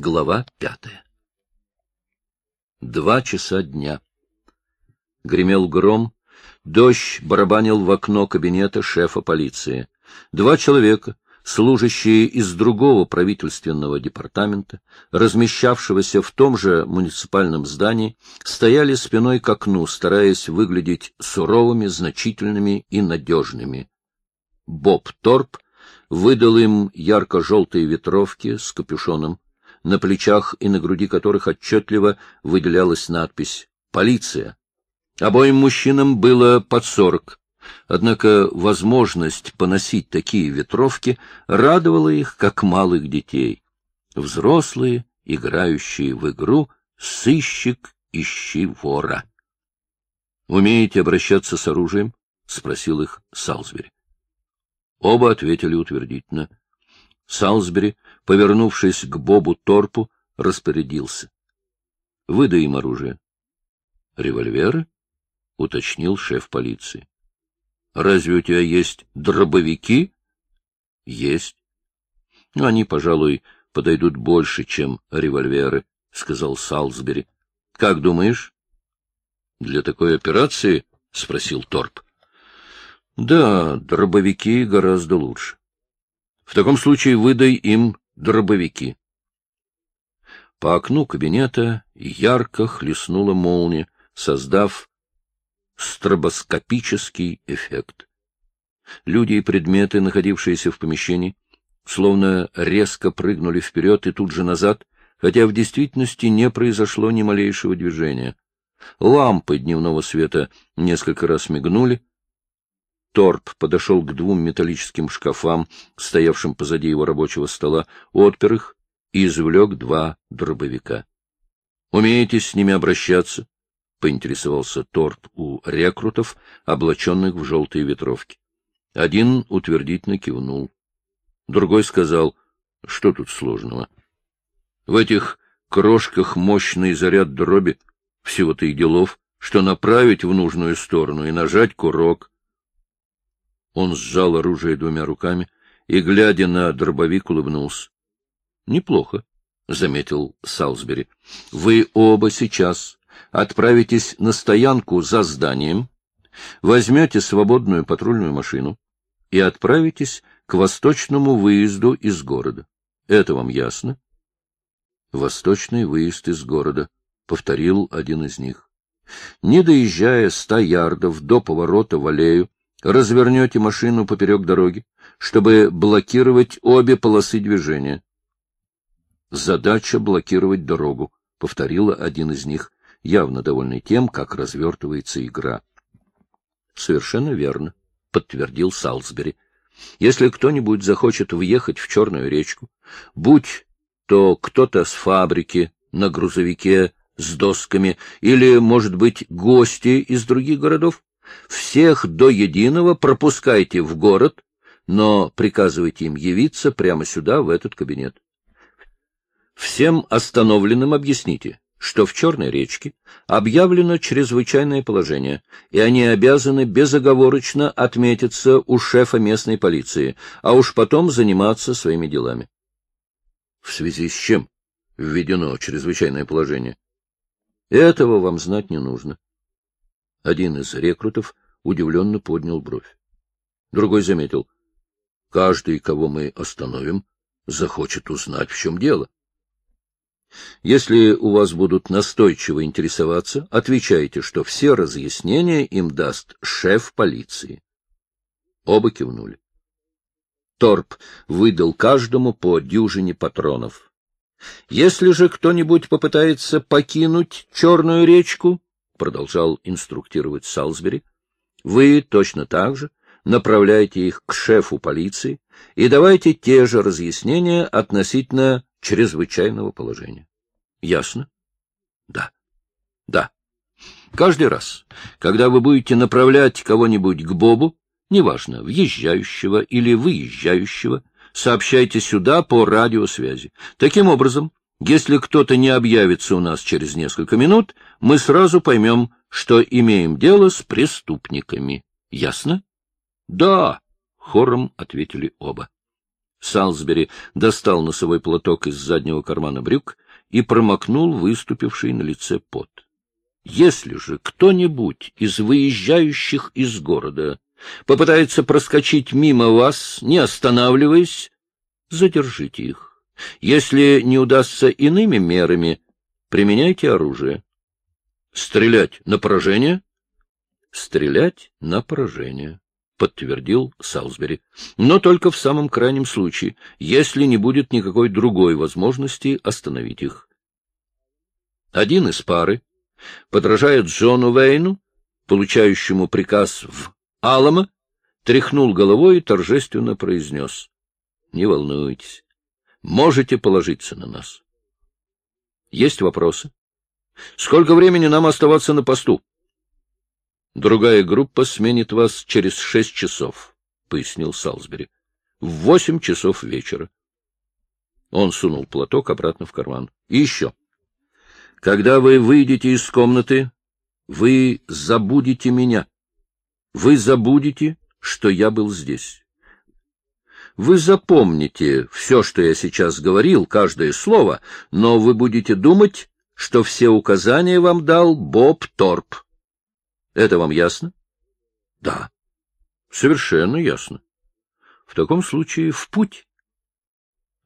Глава пятая Два часа дня. Гремел гром, дождь барабанил в окно кабинета шефа полиции. Два человека, служащие из другого правительственного департамента, размещавшегося в том же муниципальном здании, стояли спиной к окну, стараясь выглядеть суровыми, значительными и надежными. Боб Торп выдал им ярко-желтые ветровки с капюшоном, на плечах и на груди которых отчетливо выделялась надпись «Полиция». Обоим мужчинам было под сорок, однако возможность поносить такие ветровки радовала их, как малых детей. Взрослые, играющие в игру «Сыщик, ищи вора». «Умеете обращаться с оружием?» — спросил их Салзбери. Оба ответили утвердительно. Салзбери повернувшись к Бобу Торпу, распорядился. — Выдай им оружие. — Револьверы? — уточнил шеф полиции. — Разве у тебя есть дробовики? — Есть. — Ну, они, пожалуй, подойдут больше, чем револьверы, — сказал Салзбери. — Как думаешь? — Для такой операции? — спросил Торп. — Да, дробовики гораздо лучше. В таком случае выдай им дробовики. По окну кабинета ярко хлестнула молния, создав стробоскопический эффект. Люди и предметы, находившиеся в помещении, словно резко прыгнули вперед и тут же назад, хотя в действительности не произошло ни малейшего движения. Лампы дневного света несколько раз мигнули, Торп подошел к двум металлическим шкафам, стоявшим позади его рабочего стола, отпер их и извлек два дробовика. — Умеете с ними обращаться? — поинтересовался Торп у рекрутов, облаченных в желтые ветровки. Один утвердительно кивнул. Другой сказал, что тут сложного. В этих крошках мощный заряд дроби, всего-то и делов, что направить в нужную сторону и нажать курок — он сжал оружие двумя руками и, глядя на дробовик, улыбнулся. — Неплохо, — заметил Салсбери. — Вы оба сейчас отправитесь на стоянку за зданием, возьмете свободную патрульную машину и отправитесь к восточному выезду из города. Это вам ясно? — Восточный выезд из города, — повторил один из них. Не доезжая ста ярдов до поворота в аллею, развернете машину поперек дороги, чтобы блокировать обе полосы движения. Задача — блокировать дорогу, — повторила один из них, явно довольный тем, как развертывается игра. — Совершенно верно, — подтвердил Салсбери. — Если кто-нибудь захочет въехать в Черную речку, будь то кто-то с фабрики на грузовике с досками или, может быть, гости из других городов, всех до единого пропускайте в город, но приказывайте им явиться прямо сюда, в этот кабинет. Всем остановленным объясните, что в Черной речке объявлено чрезвычайное положение, и они обязаны безоговорочно отметиться у шефа местной полиции, а уж потом заниматься своими делами. В связи с чем введено чрезвычайное положение? Этого вам знать не нужно. Один из рекрутов удивленно поднял бровь. Другой заметил. — Каждый, кого мы остановим, захочет узнать, в чем дело. Если у вас будут настойчиво интересоваться, отвечайте, что все разъяснения им даст шеф полиции. Оба кивнули. Торп выдал каждому по дюжине патронов. Если же кто-нибудь попытается покинуть Черную речку, продолжал инструктировать Салсбери, вы точно так же направляйте их к шефу полиции и давайте те же разъяснения относительно чрезвычайного положения. Ясно? Да. Да. Каждый раз, когда вы будете направлять кого-нибудь к Бобу, неважно, въезжающего или выезжающего, сообщайте сюда по радиосвязи. Таким образом, если кто-то не объявится у нас через несколько минут, мы сразу поймем, что имеем дело с преступниками. Ясно? — Да, — хором ответили оба. Салсбери достал носовой платок из заднего кармана брюк и промокнул выступивший на лице пот. Если же кто-нибудь из выезжающих из города попытается проскочить мимо вас, не останавливаясь, задержите их. Если не удастся иными мерами, применяйте оружие. Стрелять на поражение? Стрелять на поражение, подтвердил Салсбери. Но только в самом крайнем случае, если не будет никакой другой возможности остановить их. Один из пары подражая Джону Вейну, получающему приказ в Алама, тряхнул головой и торжественно произнес. — Не волнуйтесь, можете положиться на нас. — Есть вопросы? — Сколько времени нам оставаться на посту? — Другая группа сменит вас через шесть часов, — пояснил Салсбери. — В восемь часов вечера. Он сунул платок обратно в карман. — И еще. Когда вы выйдете из комнаты, вы забудете меня. Вы забудете, что я был здесь. Вы запомните все, что я сейчас говорил, каждое слово, но вы будете думать, что все указания вам дал Боб Торп. Это вам ясно? Да. Совершенно ясно. В таком случае в путь.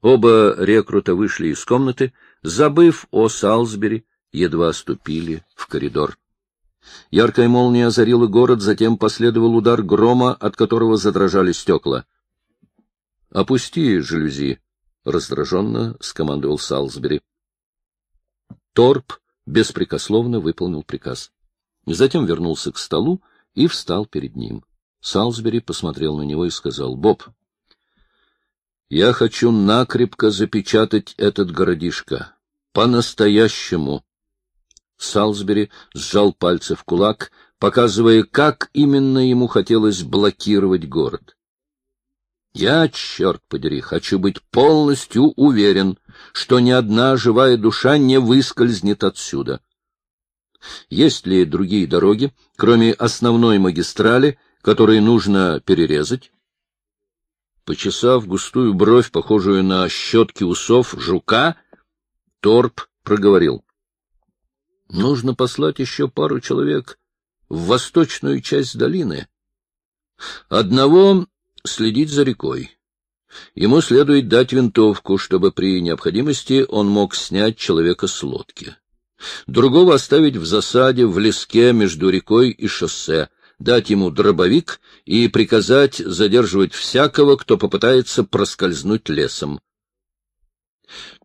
Оба рекрута вышли из комнаты, забыв о Салсбери, едва ступили в коридор. Яркая молния озарила город, затем последовал удар грома, от которого задрожали стекла. — Опусти жалюзи, — раздраженно скомандовал Салсбери. Торп беспрекословно выполнил приказ. Затем вернулся к столу и встал перед ним. Салсбери посмотрел на него и сказал, — Боб, я хочу накрепко запечатать этот городишко. По-настоящему. Салсбери сжал пальцы в кулак, показывая, как именно ему хотелось блокировать город. Я, черт подери, хочу быть полностью уверен, что ни одна живая душа не выскользнет отсюда. Есть ли другие дороги, кроме основной магистрали, которые нужно перерезать? Почесав густую бровь, похожую на щетки усов жука, Торп проговорил. — Нужно послать еще пару человек в восточную часть долины. Одного следить за рекой. Ему следует дать винтовку, чтобы при необходимости он мог снять человека с лодки. Другого оставить в засаде в леске между рекой и шоссе — дать ему дробовик и приказать задерживать всякого, кто попытается проскользнуть лесом.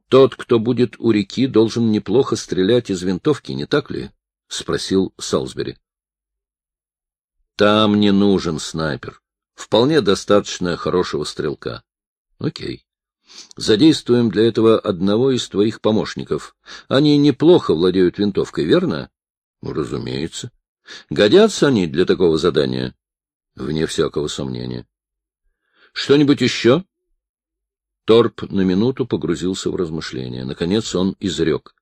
Тот, кто будет у реки, должен неплохо стрелять из винтовки, не так ли? — спросил Салсбери. — Там не нужен снайпер. Вполне достаточно хорошего стрелка. — Окей. Задействуем для этого одного из твоих помощников. Они неплохо владеют винтовкой, верно? — Разумеется. Годятся они для такого задания? Вне всякого сомнения. Что-нибудь еще? Торп на минуту погрузился в размышления. Наконец он изрек.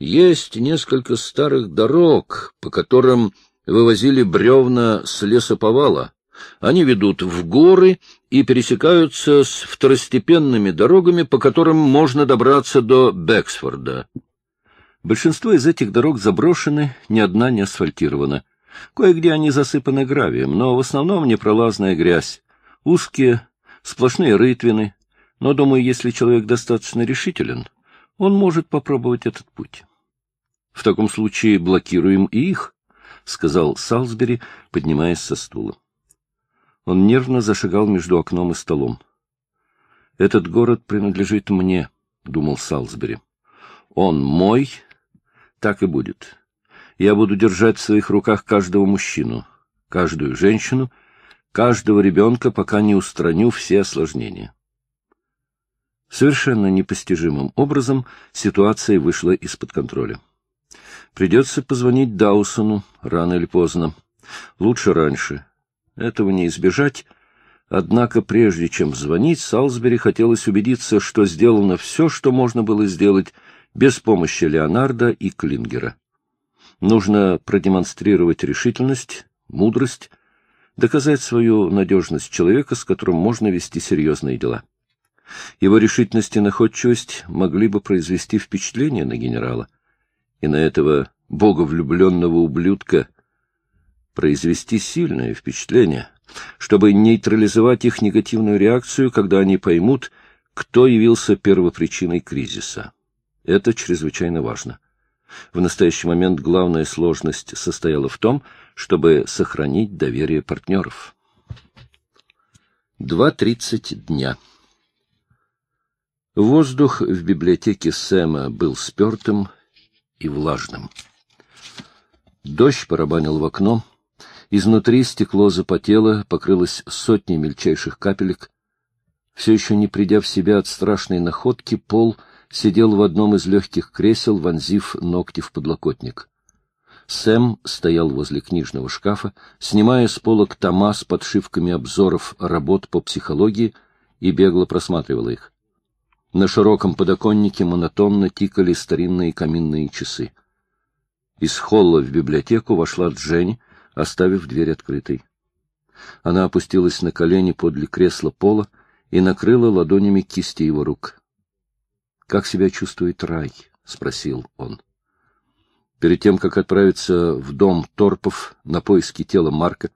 Есть несколько старых дорог, по которым вывозили бревна с лесоповала. Они ведут в горы и пересекаются с второстепенными дорогами, по которым можно добраться до Бексфорда. Большинство из этих дорог заброшены, ни одна не асфальтирована. Кое-где они засыпаны гравием, но в основном непролазная грязь. Узкие, сплошные рытвины. Но, думаю, если человек достаточно решителен, он может попробовать этот путь. В таком случае блокируем и их, — сказал Салсбери, поднимаясь со стула. Он нервно зашагал между окном и столом. — Этот город принадлежит мне, — думал Салсбери. — Он мой, так и будет. Я буду держать в своих руках каждого мужчину, каждую женщину, каждого ребенка, пока не устраню все осложнения. Совершенно непостижимым образом ситуация вышла из-под контроля. Придется позвонить Даусону рано или поздно. Лучше раньше. Этого не избежать. Однако прежде чем звонить, Салсбери хотелось убедиться, что сделано все, что можно было сделать, без помощи Леонардо и Клингера. Нужно продемонстрировать решительность, мудрость, доказать свою надежность человека, с которым можно вести серьезные дела. Его решительность и находчивость могли бы произвести впечатление на генерала, и на этого боговлюбленного ублюдка произвести сильное впечатление, чтобы нейтрализовать их негативную реакцию, когда они поймут, кто явился первопричиной кризиса. Это чрезвычайно важно. В настоящий момент главная сложность состояла в том, чтобы сохранить доверие партнеров. 2.30 дня. Воздух в библиотеке Сэма был спертым и влажным. Дождь барабанил в окно. Изнутри стекло запотело, покрылось сотней мельчайших капелек. Все еще не придя в себя от страшной находки, Пол сидел в одном из легких кресел, вонзив ногти в подлокотник. Сэм стоял возле книжного шкафа, снимая с полок тома с подшивками обзоров работ по психологии и бегло просматривал их. На широком подоконнике монотонно тикали старинные каминные часы. Из холла в библиотеку вошла Дженни, оставив дверь открытой. Она опустилась на колени подле кресла пола и накрыла ладонями кисти его рук. — Как себя чувствует рай? — спросил он. Перед тем, как отправиться в дом Торпов на поиски тела Марка,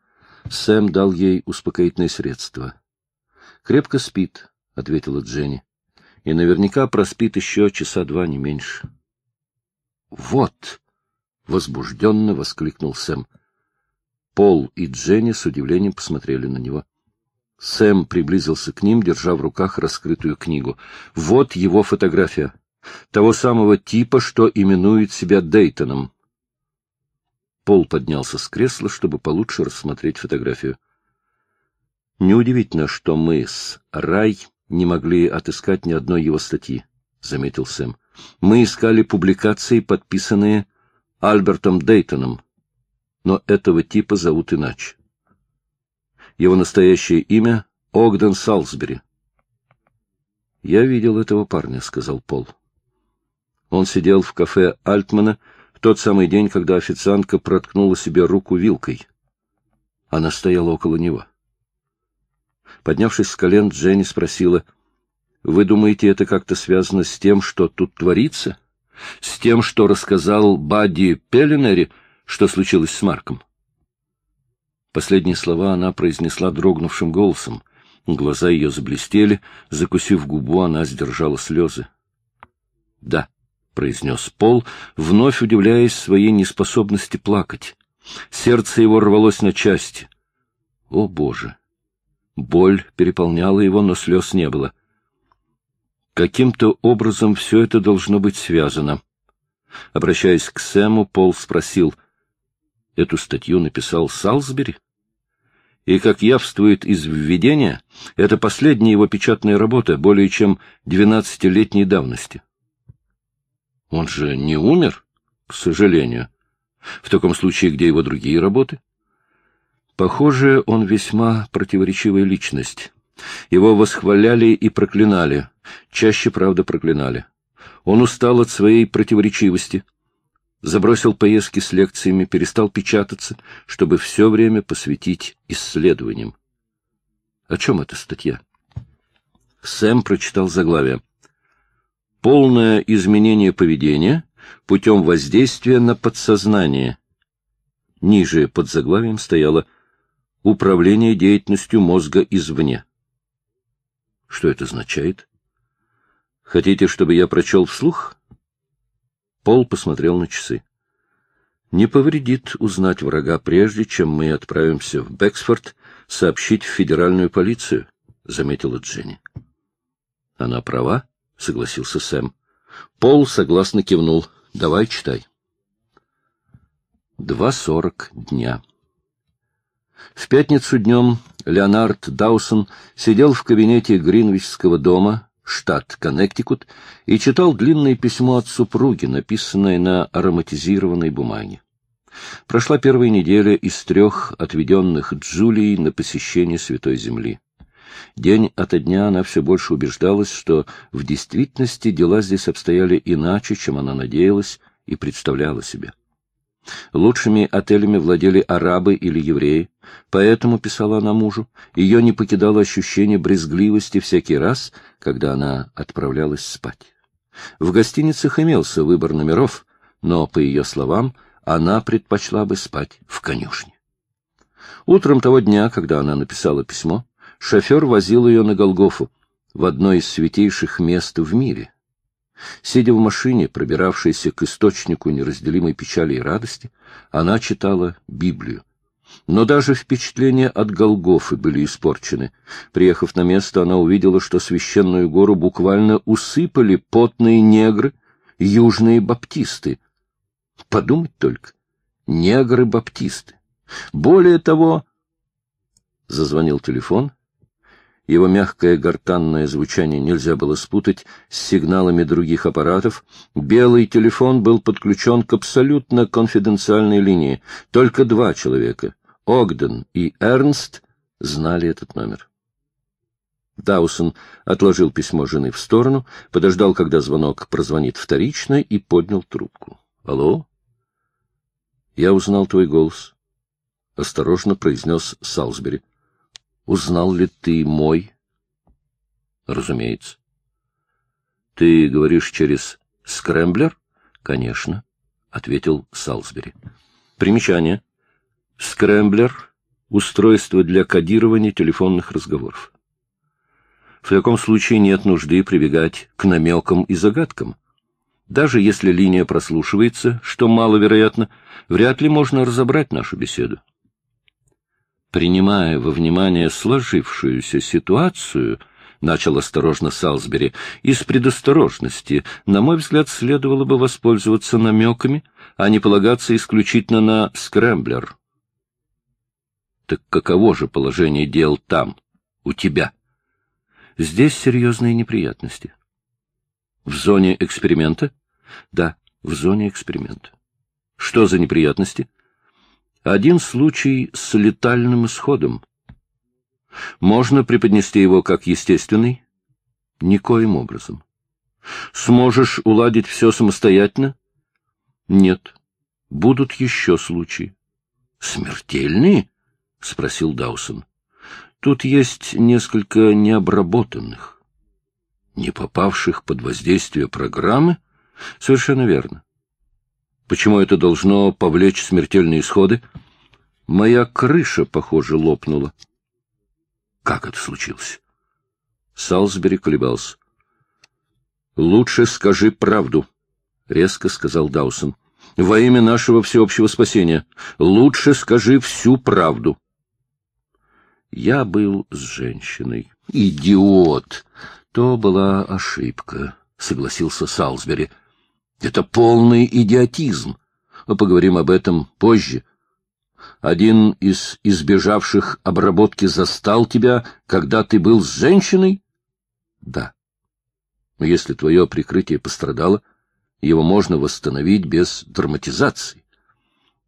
Сэм дал ей успокоительное средство. — Крепко спит, — ответила Дженни, — и наверняка проспит еще часа два, не меньше. — Вот! — возбужденно воскликнул Сэм. Пол и Дженни с удивлением посмотрели на него. Сэм приблизился к ним, держа в руках раскрытую книгу. Вот его фотография. Того самого типа, что именует себя Дейтоном. Пол поднялся с кресла, чтобы получше рассмотреть фотографию. Неудивительно, что мы с Рай не могли отыскать ни одной его статьи, — заметил Сэм. Мы искали публикации, подписанные Альбертом Дейтоном, но этого типа зовут иначе. Его настоящее имя — Огден Салсбери. — Я видел этого парня, — сказал Пол. Он сидел в кафе Альтмана в тот самый день, когда официантка проткнула себе руку вилкой. Она стояла около него. Поднявшись с колен, Дженни спросила, — Вы думаете, это как-то связано с тем, что тут творится? — с тем, что рассказал Бадди Пеленери, что случилось с Марком. Последние слова она произнесла дрогнувшим голосом. Глаза ее заблестели, закусив губу, она сдержала слезы. — Да, — произнес Пол, вновь удивляясь своей неспособности плакать. Сердце его рвалось на части. О, Боже! Боль переполняла его, но слез не было. — Каким-то образом все это должно быть связано. Обращаясь к Сэму, Пол спросил, эту статью написал Салсбери? И, как явствует из введения, это последняя его печатная работа, более чем двенадцатилетней давности. Он же не умер, к сожалению. В таком случае, где его другие работы? Похоже, он весьма противоречивая личность. Его восхваляли и проклинали, чаще, правда, проклинали. Он устал от своей противоречивости, забросил поездки с лекциями, перестал печататься, чтобы все время посвятить исследованиям. О чем эта статья? Сэм прочитал заглавие. «Полное изменение поведения путем воздействия на подсознание». Ниже под заглавием стояло «Управление деятельностью мозга извне». Что это означает? Хотите, чтобы я прочел вслух? Пол посмотрел на часы. Не повредит узнать врага, прежде чем мы отправимся в Бексфорд сообщить в федеральную полицию, — заметила Дженни. — Она права, — согласился Сэм. Пол согласно кивнул. — Давай читай. Два сорок дня. В пятницу днем Леонард Даусон сидел в кабинете Гринвичского дома, штат Коннектикут, и читал длинное письмо от супруги, написанное на ароматизированной бумаге. Прошла первая неделя из трех отведенных Джулией на посещение Святой Земли. День ото дня она все больше убеждалась, что в действительности дела здесь обстояли иначе, чем она надеялась и представляла себе. Лучшими отелями владели арабы или евреи, поэтому, писала она мужу, ее не покидало ощущение брезгливости всякий раз, когда она отправлялась спать. В гостиницах имелся выбор номеров, но, по ее словам, она предпочла бы спать в конюшне. Утром того дня, когда она написала письмо, шофер возил ее на Голгофу, в одно из святейших мест в мире. Сидя в машине, пробиравшейся к источнику неразделимой печали и радости, она читала Библию. Но даже впечатления от Голгофы были испорчены. Приехав на место, она увидела, что священную гору буквально усыпали потные негры, южные баптисты. Подумать только, негры-баптисты. Более того, зазвонил телефон, его мягкое гортанное звучание нельзя было спутать с сигналами других аппаратов. Белый телефон был подключен к абсолютно конфиденциальной линии. Только два человека, Огден и Эрнст, знали этот номер. Даусон отложил письмо жены в сторону, подождал, когда звонок прозвонит вторично, и поднял трубку. — Алло? — Я узнал твой голос, — осторожно произнес Салсбери. Узнал ли ты мой? Разумеется. Ты говоришь через скрэмблер? Конечно, ответил Салсбери. Примечание. Скрэмблер — устройство для кодирования телефонных разговоров. В таком случае нет нужды прибегать к намекам и загадкам. Даже если линия прослушивается, что маловероятно, вряд ли можно разобрать нашу беседу принимая во внимание сложившуюся ситуацию, начал осторожно Салсбери, из предосторожности, на мой взгляд, следовало бы воспользоваться намеками, а не полагаться исключительно на скрэмблер. Так каково же положение дел там, у тебя? Здесь серьезные неприятности. В зоне эксперимента? Да, в зоне эксперимента. Что за неприятности? — один случай с летальным исходом. Можно преподнести его как естественный? Никоим образом. Сможешь уладить все самостоятельно? Нет. Будут еще случаи. Смертельные? — спросил Даусон. Тут есть несколько необработанных, не попавших под воздействие программы. Совершенно верно. Почему это должно повлечь смертельные исходы? Моя крыша, похоже, лопнула. Как это случилось? Салсбери колебался. Лучше скажи правду, резко сказал Даусон. Во имя нашего всеобщего спасения, лучше скажи всю правду. Я был с женщиной. Идиот! То была ошибка, согласился Салсбери. Это полный идиотизм. Поговорим об этом позже. Один из избежавших обработки застал тебя, когда ты был с женщиной? Да. Но если твое прикрытие пострадало, его можно восстановить без драматизации.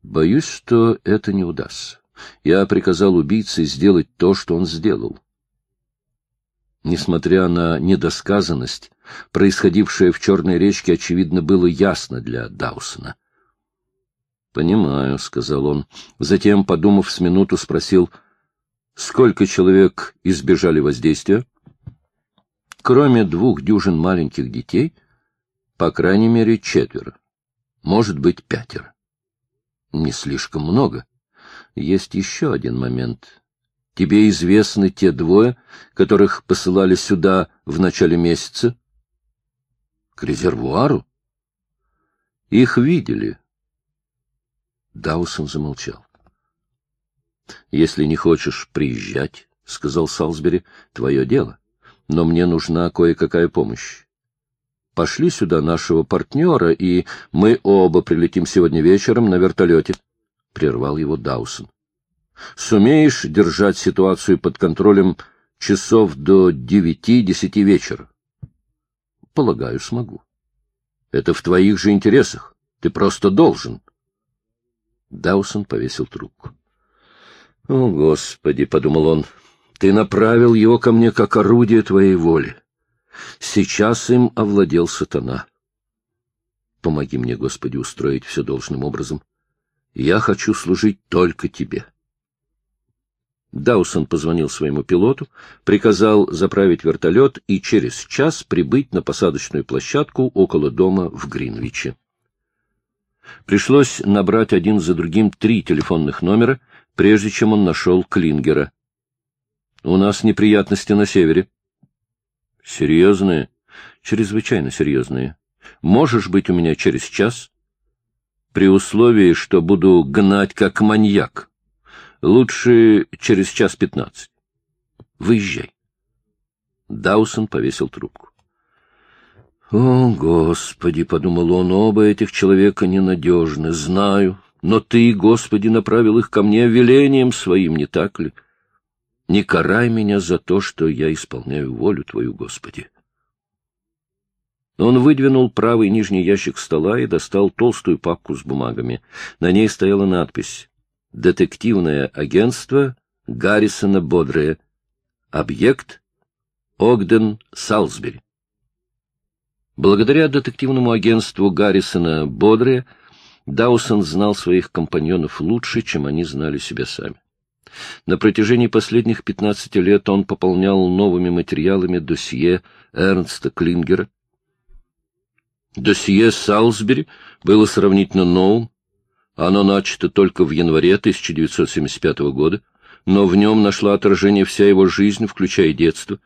Боюсь, что это не удастся. Я приказал убийце сделать то, что он сделал. Несмотря на недосказанность, происходившее в Черной речке, очевидно, было ясно для Даусона. «Понимаю», — сказал он. Затем, подумав с минуту, спросил, «Сколько человек избежали воздействия?» «Кроме двух дюжин маленьких детей, по крайней мере, четверо. Может быть, пятеро. Не слишком много. Есть еще один момент. Тебе известны те двое, которых посылали сюда в начале месяца? К резервуару? Их видели. Даусон замолчал. Если не хочешь приезжать, — сказал Салсбери, — твое дело. Но мне нужна кое-какая помощь. Пошли сюда нашего партнера, и мы оба прилетим сегодня вечером на вертолете. Прервал его Даусон. Сумеешь держать ситуацию под контролем часов до девяти-десяти вечера? Полагаю, смогу. Это в твоих же интересах. Ты просто должен. Даусон повесил трубку. — О, Господи! — подумал он. — Ты направил его ко мне как орудие твоей воли. Сейчас им овладел сатана. Помоги мне, Господи, устроить все должным образом. Я хочу служить только тебе. Даусон позвонил своему пилоту, приказал заправить вертолет и через час прибыть на посадочную площадку около дома в Гринвиче. Пришлось набрать один за другим три телефонных номера, прежде чем он нашел Клингера. — У нас неприятности на севере. — Серьезные? — Чрезвычайно серьезные. Можешь быть у меня через час? — При условии, что буду гнать как маньяк. Лучше через час пятнадцать. Выезжай. Даусон повесил трубку. «О, Господи!» — подумал он, — «оба этих человека ненадежны, знаю, но Ты, Господи, направил их ко мне велением своим, не так ли? Не карай меня за то, что я исполняю волю Твою, Господи». Он выдвинул правый нижний ящик стола и достал толстую папку с бумагами. На ней стояла надпись детективное агентство Гаррисона Бодрея. Объект Огден Салсбери. Благодаря детективному агентству Гаррисона Бодрея Даусон знал своих компаньонов лучше, чем они знали себя сами. На протяжении последних 15 лет он пополнял новыми материалами досье Эрнста Клингера. Досье Салсбери было сравнительно новым, оно начато только в январе 1975 года, но в нем нашла отражение вся его жизнь, включая детство,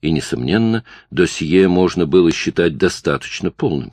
и, несомненно, досье можно было считать достаточно полным.